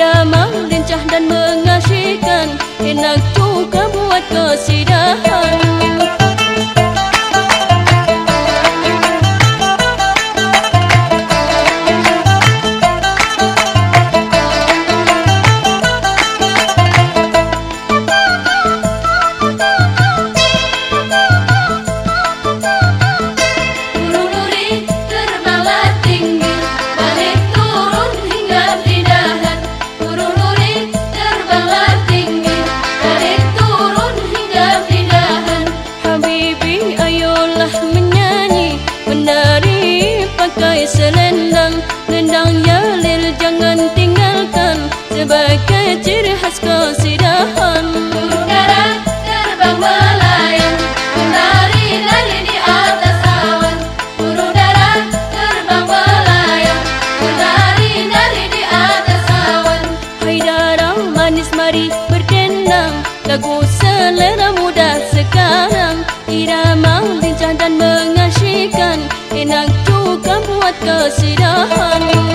Ramang lincah dan mengasihkan, Enak juga buat kesidahan. Selendang Lendang yalil jangan tinggalkan Sebagai manis mari berdendang Lagu selera muda sekarang. Irama lincah dan mengasyikan Enak juga buat kesidahan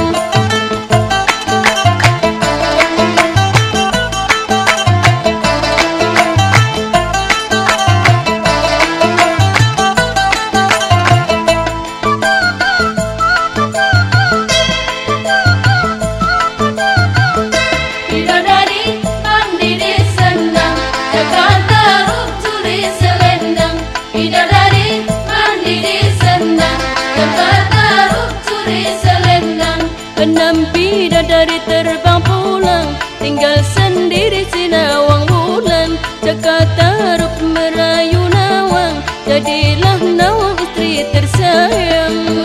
Enam bidadari terbang pulang Tinggal sendiri si nawang bulan. Jakarta rup merayu nawang Jadilah nawang istri tersayang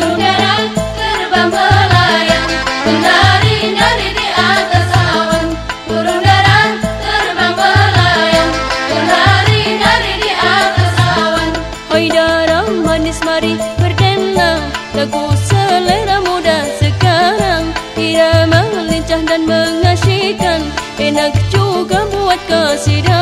Enak juga buat kesidahan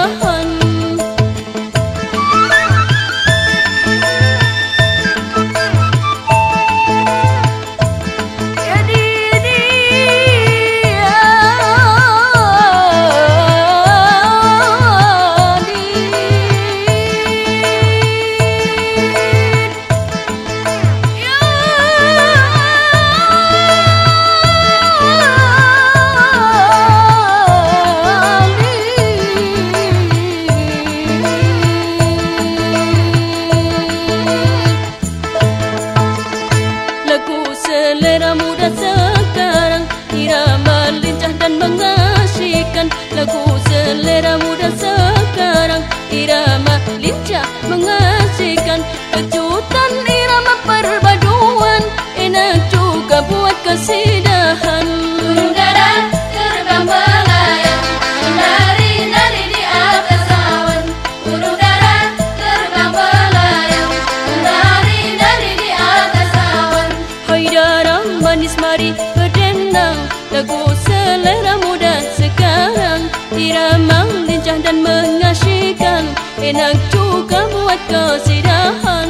selera muda sekarang. Irama lincah dan mengasyikan Lagu selera muda sekarang. Irama lincah mengasyikan manis mari berdendang Lagu selera muda sekarang Irama lincah dan mengasyikan. Enak juga buat kesidahan